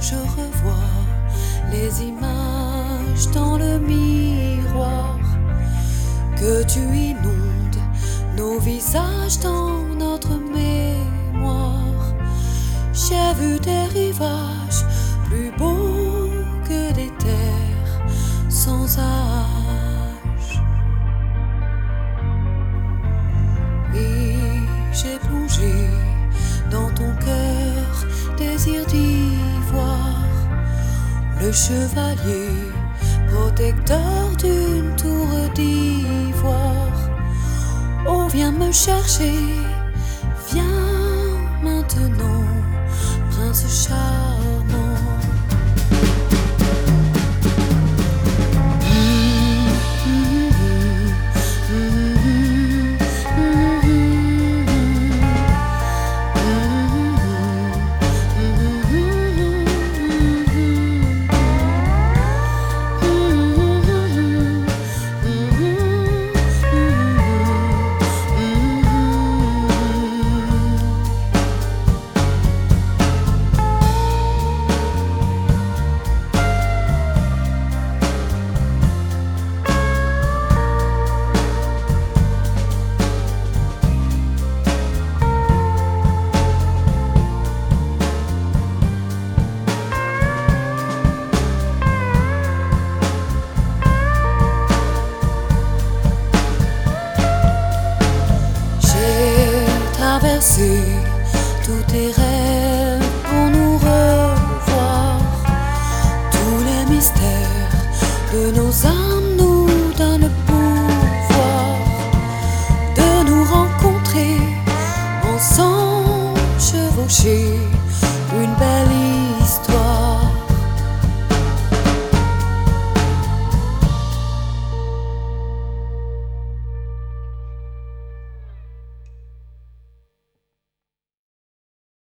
je revois les images dans le miroir, que tu inondes nos visages dans notre mémoire. J'ai vu des rivages plus beaux que des terres sans âge. Et j'ai plongé dans ton cœur, désir d'y le chevalier, protecteur d'une tour d'ivoire. Oh, viens me chercher, effacer tous tes rêves pour nous revoir, tous les mystères que nos âmes nous donnent le pouvoir de nous rencontrer ensemble chevauchés.